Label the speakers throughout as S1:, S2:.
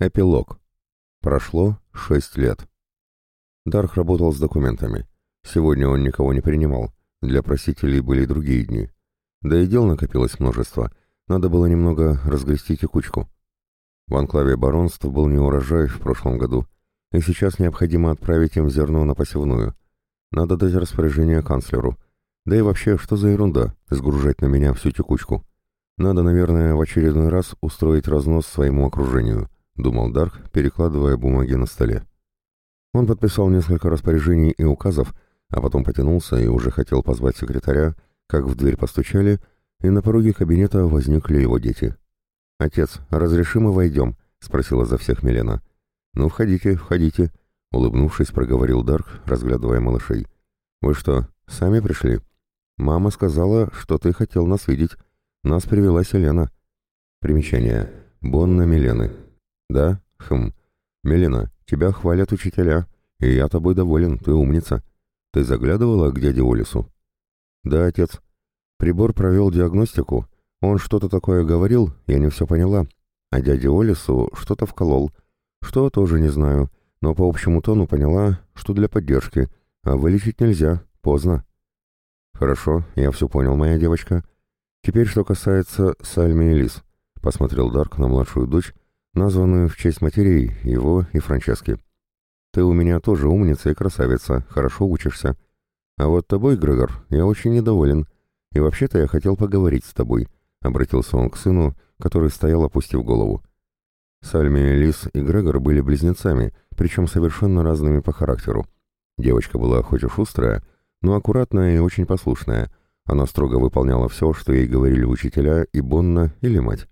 S1: Эпилог. Прошло шесть лет. Дарх работал с документами. Сегодня он никого не принимал. Для просителей были другие дни. Да и дел накопилось множество. Надо было немного разгрести текучку. В анклаве баронств был не урожай в прошлом году, и сейчас необходимо отправить им зерно на посевную. Надо дать распоряжение канцлеру. Да и вообще, что за ерунда, сгружать на меня всю текучку. Надо, наверное, в очередной раз устроить разнос своему окружению —— думал Дарк, перекладывая бумаги на столе. Он подписал несколько распоряжений и указов, а потом потянулся и уже хотел позвать секретаря, как в дверь постучали, и на пороге кабинета возникли его дети. «Отец, разреши мы войдем?» — спросила за всех Милена. «Ну, входите, входите», — улыбнувшись, проговорил Дарк, разглядывая малышей. «Вы что, сами пришли?» «Мама сказала, что ты хотел нас видеть. Нас привела Селена». Примечание. Бонна Милены. «Да? Хм. Мелина, тебя хвалят учителя, и я тобой доволен, ты умница. Ты заглядывала к дяде Олису?» «Да, отец. Прибор провел диагностику. Он что-то такое говорил, я не все поняла. А дяде Олису что-то вколол. Что, тоже не знаю, но по общему тону поняла, что для поддержки. А вылечить нельзя, поздно». «Хорошо, я все понял, моя девочка. Теперь, что касается Сальми и Лис», — посмотрел Дарк на младшую дочь, названную в честь матерей, его и Франчески. «Ты у меня тоже умница и красавица, хорошо учишься. А вот тобой, Грегор, я очень недоволен. И вообще-то я хотел поговорить с тобой», — обратился он к сыну, который стоял, опустив голову. Сальми, Лис и Грегор были близнецами, причем совершенно разными по характеру. Девочка была хоть и шустрая, но аккуратная и очень послушная. Она строго выполняла все, что ей говорили учителя и Бонна или мать.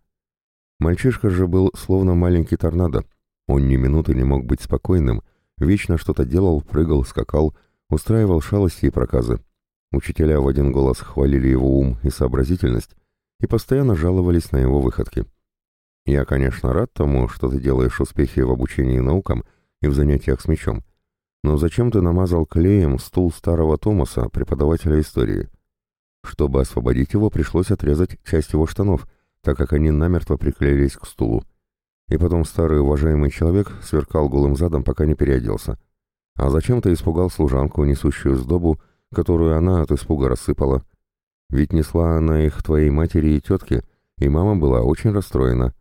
S1: Мальчишка же был словно маленький торнадо. Он ни минуты не мог быть спокойным, вечно что-то делал, прыгал, скакал, устраивал шалости и проказы. Учителя в один голос хвалили его ум и сообразительность и постоянно жаловались на его выходки. «Я, конечно, рад тому, что ты делаешь успехи в обучении наукам и в занятиях с мечом. Но зачем ты намазал клеем стул старого Томаса, преподавателя истории? Чтобы освободить его, пришлось отрезать часть его штанов, так как они намертво приклеились к стулу. И потом старый уважаемый человек сверкал голым задом, пока не переоделся. А зачем ты испугал служанку, несущую сдобу, которую она от испуга рассыпала? Ведь несла она их твоей матери и тетке, и мама была очень расстроена.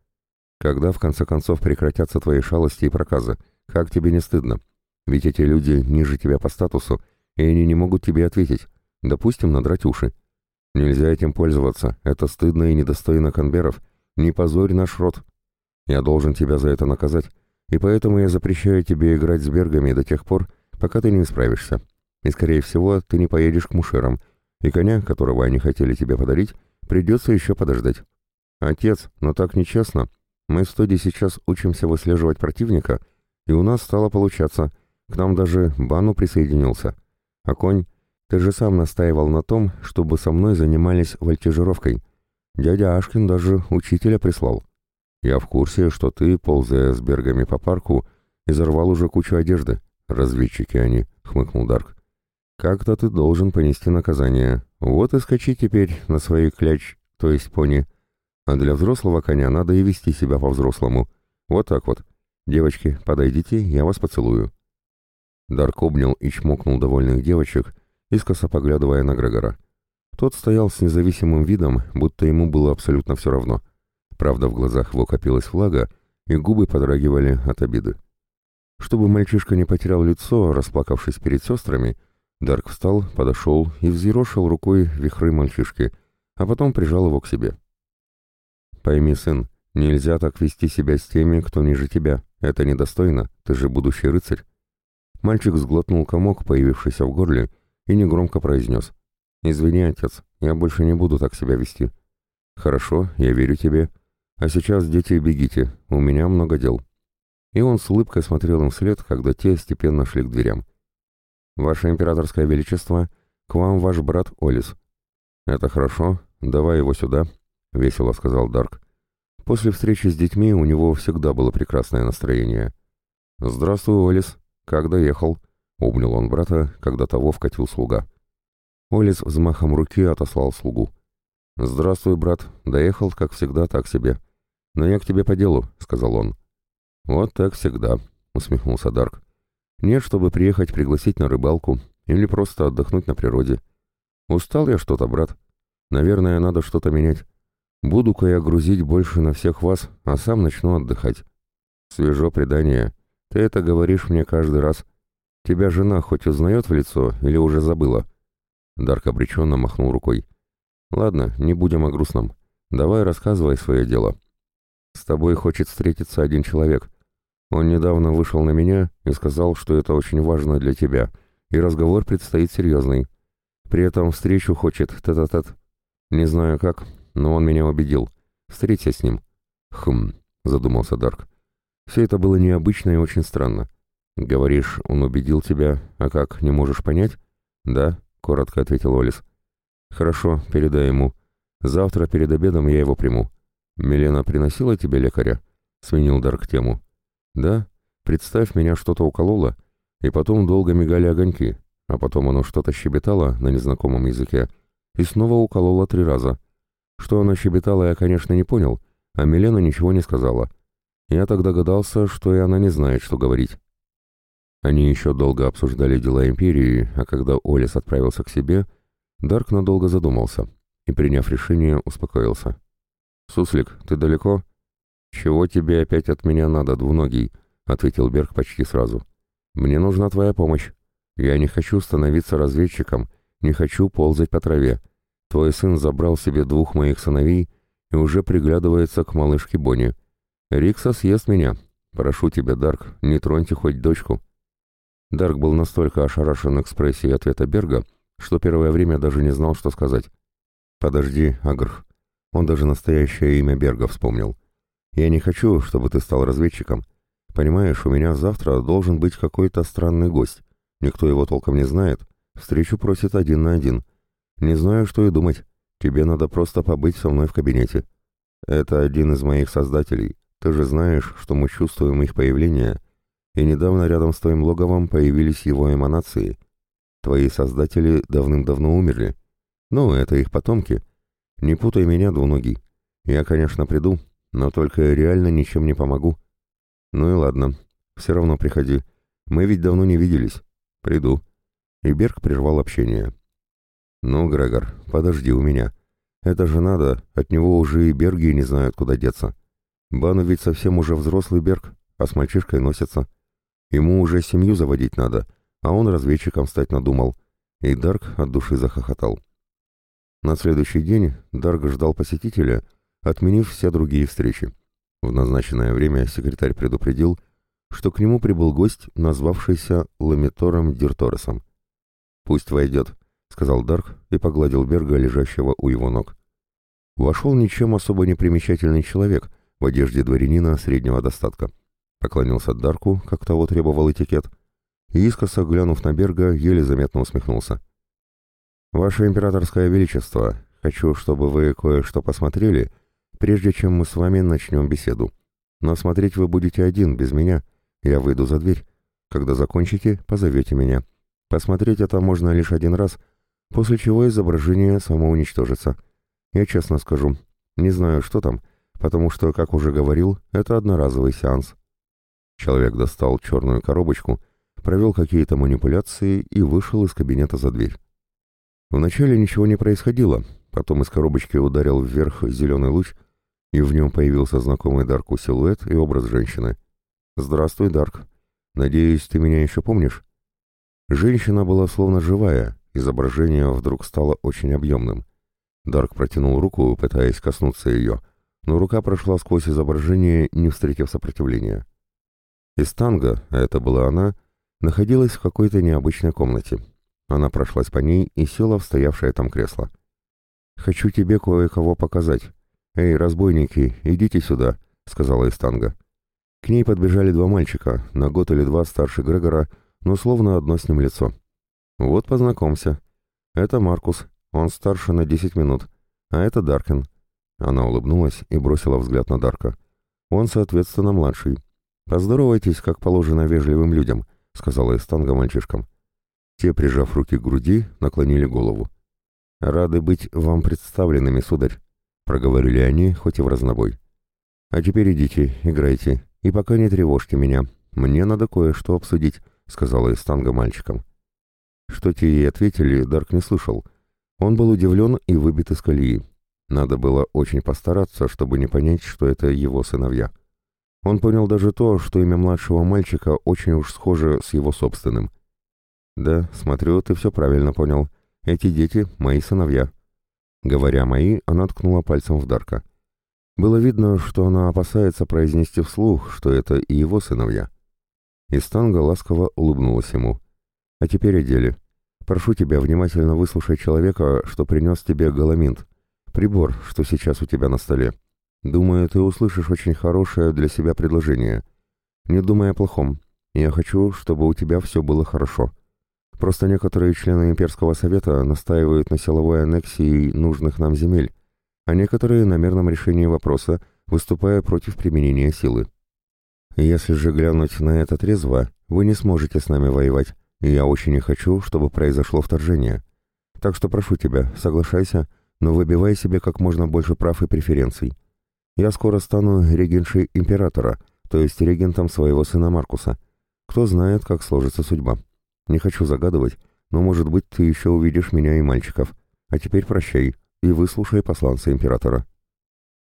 S1: Когда, в конце концов, прекратятся твои шалости и проказы? Как тебе не стыдно? Ведь эти люди ниже тебя по статусу, и они не могут тебе ответить. Допустим, надрать уши. Нельзя этим пользоваться, это стыдно и недостойно конберов. Не позорь наш род. Я должен тебя за это наказать, и поэтому я запрещаю тебе играть с бергами до тех пор, пока ты не исправишься. И, скорее всего, ты не поедешь к мушерам, и коня, которого они хотели тебе подарить, придется еще подождать. Отец, но так нечестно. Мы в студе сейчас учимся выслеживать противника, и у нас стало получаться. К нам даже Бану присоединился. А конь ты же сам настаивал на том, чтобы со мной занимались вольтежировкой. Дядя Ашкин даже учителя прислал. Я в курсе, что ты, ползая с бергами по парку, изорвал уже кучу одежды. Разведчики они, — хмыкнул Дарк. Как-то ты должен понести наказание. Вот и скачи теперь на своей кляч, то есть пони. А для взрослого коня надо и вести себя по-взрослому. Вот так вот. Девочки, подойдите, я вас поцелую. Дарк обнял и чмокнул довольных девочек, — искоса поглядывая на Грегора. Тот стоял с независимым видом, будто ему было абсолютно все равно. Правда, в глазах его копилась влага, и губы подрагивали от обиды. Чтобы мальчишка не потерял лицо, расплакавшись перед сестрами, Дарк встал, подошел и взъерошил рукой вихры мальчишки, а потом прижал его к себе. «Пойми, сын, нельзя так вести себя с теми, кто ниже тебя. Это недостойно, ты же будущий рыцарь». Мальчик сглотнул комок, появившийся в горле, и негромко произнес. «Извини, отец, я больше не буду так себя вести». «Хорошо, я верю тебе. А сейчас, дети, бегите, у меня много дел». И он с улыбкой смотрел им вслед, когда те степенно шли к дверям. «Ваше императорское величество, к вам ваш брат Олис». «Это хорошо, давай его сюда», — весело сказал Дарк. После встречи с детьми у него всегда было прекрасное настроение. «Здравствуй, Олис. Как доехал?» — обнял он брата, когда того вкатил слуга. Олис взмахом руки отослал слугу. «Здравствуй, брат. Доехал, как всегда, так себе. Но я к тебе по делу», — сказал он. «Вот так всегда», — усмехнулся Дарк. «Нет, чтобы приехать пригласить на рыбалку или просто отдохнуть на природе. Устал я что-то, брат. Наверное, надо что-то менять. Буду-ка я грузить больше на всех вас, а сам начну отдыхать. Свежо предание. Ты это говоришь мне каждый раз. Тебя жена хоть узнает в лицо или уже забыла?» Дарк обреченно махнул рукой. «Ладно, не будем о грустном. Давай рассказывай свое дело. С тобой хочет встретиться один человек. Он недавно вышел на меня и сказал, что это очень важно для тебя, и разговор предстоит серьезный. При этом встречу хочет тет-а-тет. Не знаю как, но он меня убедил. Встреться с ним». «Хм», — задумался Дарк. «Все это было необычно и очень странно. Говоришь, он убедил тебя, а как, не можешь понять?» «Да», — коротко ответил Олис. «Хорошо, передай ему. Завтра перед обедом я его приму. Милена приносила тебе лекаря?» — сменил Дарк тему. «Да. Представь, меня что-то укололо, и потом долго мигали огоньки, а потом оно что-то щебетало на незнакомом языке и снова укололо три раза. Что оно щебетало, я, конечно, не понял, а Милена ничего не сказала. Я тогда догадался, что и она не знает, что говорить». Они еще долго обсуждали дела Империи, а когда Олес отправился к себе, Дарк надолго задумался и, приняв решение, успокоился. «Суслик, ты далеко?» «Чего тебе опять от меня надо, двуногий?» — ответил Берг почти сразу. «Мне нужна твоя помощь. Я не хочу становиться разведчиком, не хочу ползать по траве. Твой сын забрал себе двух моих сыновей и уже приглядывается к малышке Бонни. Рикса съест меня. Прошу тебя, Дарк, не троньте хоть дочку». Дарк был настолько ошарашен экспрессией ответа Берга, что первое время даже не знал, что сказать. «Подожди, Агрх». Он даже настоящее имя Берга вспомнил. «Я не хочу, чтобы ты стал разведчиком. Понимаешь, у меня завтра должен быть какой-то странный гость. Никто его толком не знает. Встречу просит один на один. Не знаю, что и думать. Тебе надо просто побыть со мной в кабинете. Это один из моих создателей. Ты же знаешь, что мы чувствуем их появление, и недавно рядом с твоим логовом появились его эманации. Твои создатели давным-давно умерли. Ну, это их потомки. Не путай меня, двуногий. Я, конечно, приду, но только реально ничем не помогу. Ну и ладно, все равно приходи. Мы ведь давно не виделись. Приду. И Берг прервал общение. Ну, Грегор, подожди у меня. Это же надо, от него уже и Берги не знают, куда деться. Бану ведь совсем уже взрослый Берг, а с мальчишкой носится. Ему уже семью заводить надо, а он разведчиком стать надумал. И Дарк от души захохотал. На следующий день Дарк ждал посетителя, отменив все другие встречи. В назначенное время секретарь предупредил, что к нему прибыл гость, назвавшийся Ламитором Дирторесом. «Пусть войдет», — сказал Дарк и погладил Берга, лежащего у его ног. Вошел ничем особо не примечательный человек в одежде дворянина среднего достатка поклонился Дарку, как того требовал этикет, и искоса, глянув на Берга, еле заметно усмехнулся. «Ваше императорское величество, хочу, чтобы вы кое-что посмотрели, прежде чем мы с вами начнем беседу. Но смотреть вы будете один, без меня. Я выйду за дверь. Когда закончите, позовете меня. Посмотреть это можно лишь один раз, после чего изображение самоуничтожится. Я честно скажу, не знаю, что там, потому что, как уже говорил, это одноразовый сеанс». Человек достал черную коробочку, провел какие-то манипуляции и вышел из кабинета за дверь. Вначале ничего не происходило, потом из коробочки ударил вверх зеленый луч, и в нем появился знакомый Дарку силуэт и образ женщины. «Здравствуй, Дарк. Надеюсь, ты меня еще помнишь?» Женщина была словно живая, изображение вдруг стало очень объемным. Дарк протянул руку, пытаясь коснуться ее, но рука прошла сквозь изображение, не встретив сопротивления. Истанга, а это была она, находилась в какой-то необычной комнате. Она прошлась по ней и села в стоявшее там кресло. «Хочу тебе кое-кого показать. Эй, разбойники, идите сюда», — сказала Истанга. К ней подбежали два мальчика, на год или два старше Грегора, но словно одно с ним лицо. «Вот познакомься. Это Маркус, он старше на десять минут, а это Даркин». Она улыбнулась и бросила взгляд на Дарка. «Он, соответственно, младший. «Поздоровайтесь, как положено вежливым людям», — сказала Эстанга мальчишкам. Те, прижав руки к груди, наклонили голову. «Рады быть вам представленными, сударь», — проговорили они, хоть и в разнобой. «А теперь идите, играйте. и пока не тревожьте меня. Мне надо кое-что обсудить», — сказала Истанга мальчикам. Что те ей ответили, Дарк не слышал. Он был удивлен и выбит из колеи. Надо было очень постараться, чтобы не понять, что это его сыновья. Он понял даже то, что имя младшего мальчика очень уж схоже с его собственным. «Да, смотрю, ты все правильно понял. Эти дети — мои сыновья». Говоря «мои», она ткнула пальцем в Дарка. Было видно, что она опасается произнести вслух, что это и его сыновья. Истанга ласково улыбнулась ему. «А теперь о деле. Прошу тебя внимательно выслушать человека, что принес тебе галаминт, прибор, что сейчас у тебя на столе. Думаю, ты услышишь очень хорошее для себя предложение. Не думай о плохом. Я хочу, чтобы у тебя все было хорошо. Просто некоторые члены Имперского Совета настаивают на силовой аннексии нужных нам земель, а некоторые на мирном решении вопроса, выступая против применения силы. Если же глянуть на это трезво, вы не сможете с нами воевать, и я очень не хочу, чтобы произошло вторжение. Так что прошу тебя, соглашайся, но выбивай себе как можно больше прав и преференций. Я скоро стану регеншей императора, то есть регентом своего сына Маркуса. Кто знает, как сложится судьба. Не хочу загадывать, но, может быть, ты еще увидишь меня и мальчиков. А теперь прощай и выслушай посланца императора».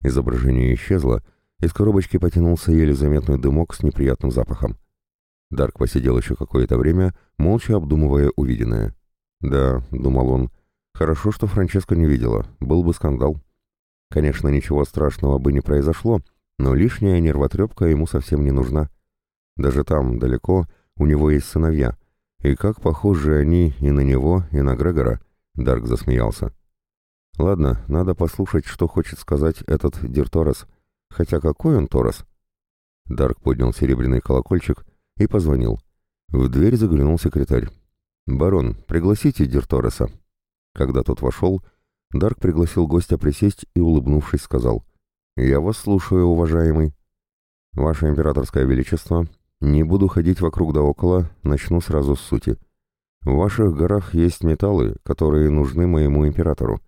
S1: Изображение исчезло, из коробочки потянулся еле заметный дымок с неприятным запахом. Дарк посидел еще какое-то время, молча обдумывая увиденное. «Да», — думал он, — «хорошо, что Франческа не видела, был бы скандал». Конечно, ничего страшного бы не произошло, но лишняя нервотрепка ему совсем не нужна. Даже там, далеко, у него есть сыновья, и как похожи они и на него, и на Грегора, Дарк засмеялся. Ладно, надо послушать, что хочет сказать этот Дирторос. Хотя какой он Торос? Дарк поднял серебряный колокольчик и позвонил. В дверь заглянул секретарь. «Барон, пригласите Диртореса». Когда тот вошел, Дарк пригласил гостя присесть и, улыбнувшись, сказал. «Я вас слушаю, уважаемый». «Ваше императорское величество, не буду ходить вокруг да около, начну сразу с сути. В ваших горах есть металлы, которые нужны моему императору.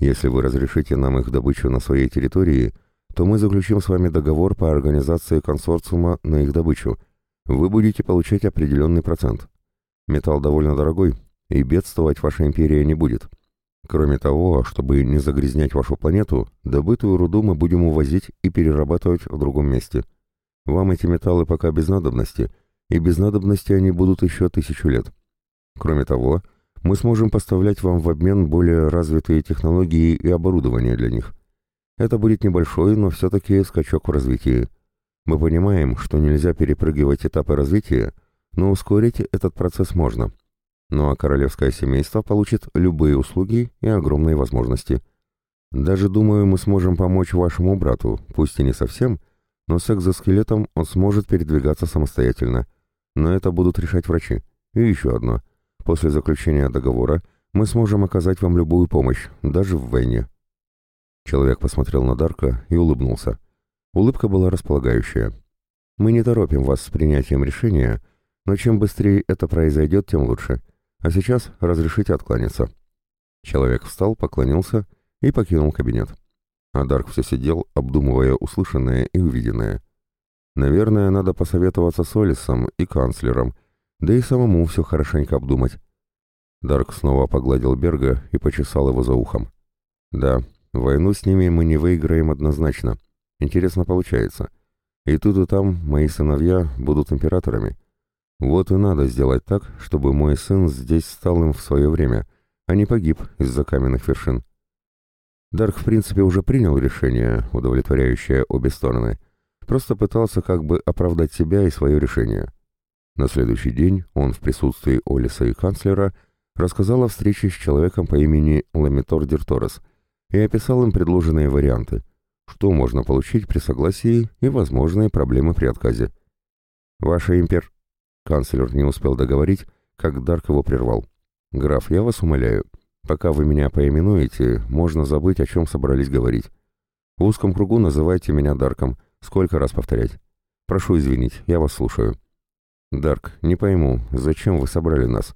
S1: Если вы разрешите нам их добычу на своей территории, то мы заключим с вами договор по организации консорциума на их добычу. Вы будете получать определенный процент. Металл довольно дорогой, и бедствовать ваша империя не будет». Кроме того, чтобы не загрязнять вашу планету, добытую руду мы будем увозить и перерабатывать в другом месте. Вам эти металлы пока без надобности, и без надобности они будут еще тысячу лет. Кроме того, мы сможем поставлять вам в обмен более развитые технологии и оборудование для них. Это будет небольшой, но все-таки скачок в развитии. Мы понимаем, что нельзя перепрыгивать этапы развития, но ускорить этот процесс можно – ну а королевское семейство получит любые услуги и огромные возможности. Даже, думаю, мы сможем помочь вашему брату, пусть и не совсем, но с экзоскелетом он сможет передвигаться самостоятельно. Но это будут решать врачи. И еще одно. После заключения договора мы сможем оказать вам любую помощь, даже в войне. Человек посмотрел на Дарка и улыбнулся. Улыбка была располагающая. Мы не торопим вас с принятием решения, но чем быстрее это произойдет, тем лучше. А сейчас разрешите откланяться». Человек встал, поклонился и покинул кабинет. А Дарк все сидел, обдумывая услышанное и увиденное. Наверное, надо посоветоваться с Олисом и канцлером, да и самому все хорошенько обдумать. Дарк снова погладил Берга и почесал его за ухом. «Да, войну с ними мы не выиграем однозначно. Интересно получается. И тут и там мои сыновья будут императорами. Вот и надо сделать так, чтобы мой сын здесь стал им в свое время, а не погиб из-за каменных вершин. Дарк, в принципе, уже принял решение, удовлетворяющее обе стороны. Просто пытался как бы оправдать себя и свое решение. На следующий день он в присутствии Олиса и канцлера рассказал о встрече с человеком по имени Ламитор Дирторес и описал им предложенные варианты, что можно получить при согласии и возможные проблемы при отказе. «Ваша импер...» Канцлер не успел договорить, как Дарк его прервал. «Граф, я вас умоляю, пока вы меня поименуете, можно забыть, о чем собрались говорить. В узком кругу называйте меня Дарком. Сколько раз повторять? Прошу извинить, я вас слушаю». «Дарк, не пойму, зачем вы собрали нас?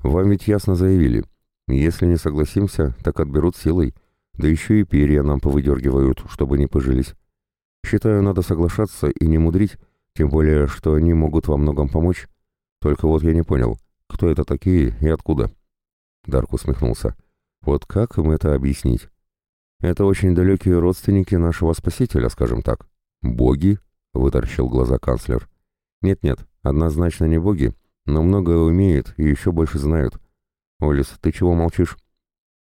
S1: Вам ведь ясно заявили. Если не согласимся, так отберут силой. Да еще и перья нам повыдергивают, чтобы не пожились. Считаю, надо соглашаться и не мудрить, тем более, что они могут во многом помочь. Только вот я не понял, кто это такие и откуда?» Дарк усмехнулся. «Вот как им это объяснить? Это очень далекие родственники нашего спасителя, скажем так. Боги?» — выторщил глаза канцлер. «Нет-нет, однозначно не боги, но многое умеют и еще больше знают. Олис, ты чего молчишь?»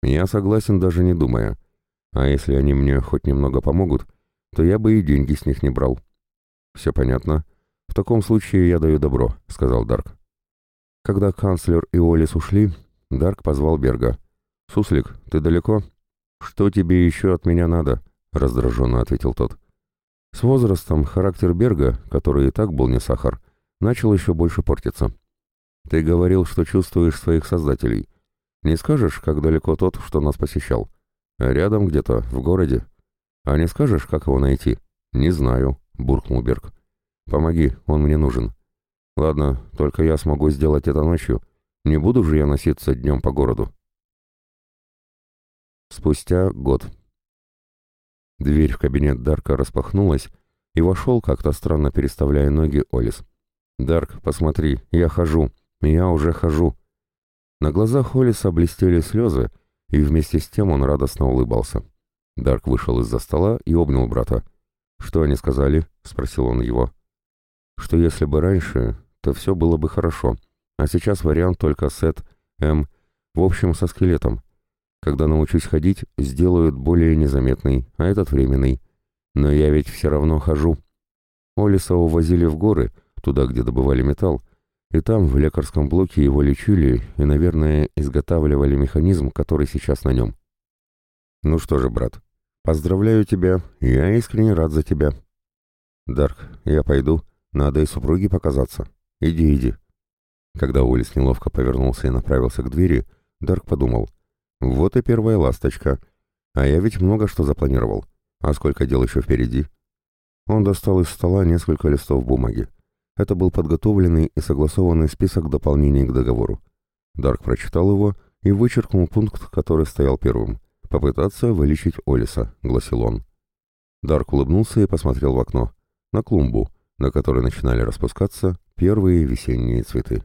S1: «Я согласен, даже не думая. А если они мне хоть немного помогут, то я бы и деньги с них не брал». «Все понятно. В таком случае я даю добро», — сказал Дарк. Когда канцлер и Олис ушли, Дарк позвал Берга. «Суслик, ты далеко?» «Что тебе еще от меня надо?» — раздраженно ответил тот. С возрастом характер Берга, который и так был не сахар, начал еще больше портиться. «Ты говорил, что чувствуешь своих создателей. Не скажешь, как далеко тот, что нас посещал? Рядом где-то, в городе. А не скажешь, как его найти?» «Не знаю», — буркнул Берг. «Помоги, он мне нужен». «Ладно, только я смогу сделать это ночью. Не буду же я носиться днем по городу». Спустя год. Дверь в кабинет Дарка распахнулась, и вошел, как-то странно переставляя ноги, Олис. «Дарк, посмотри, я хожу, я уже хожу». На глазах Олиса блестели слезы, и вместе с тем он радостно улыбался. Дарк вышел из-за стола и обнял брата. «Что они сказали?» — спросил он его. «Что если бы раньше, то все было бы хорошо, а сейчас вариант только сет, М, в общем, со скелетом. Когда научусь ходить, сделают более незаметный, а этот временный. Но я ведь все равно хожу. Олиса увозили в горы, туда, где добывали металл, и там в лекарском блоке его лечили и, наверное, изготавливали механизм, который сейчас на нем. Ну что же, брат, поздравляю тебя, я искренне рад за тебя. Дарк, я пойду, надо и супруге показаться. Иди, иди. Когда Олис неловко повернулся и направился к двери, Дарк подумал — вот и первая ласточка. А я ведь много что запланировал. А сколько дел еще впереди? Он достал из стола несколько листов бумаги. Это был подготовленный и согласованный список дополнений к договору. Дарк прочитал его и вычеркнул пункт, который стоял первым. «Попытаться вылечить Олиса», — гласил он. Дарк улыбнулся и посмотрел в окно. На клумбу, на которой начинали распускаться первые весенние цветы.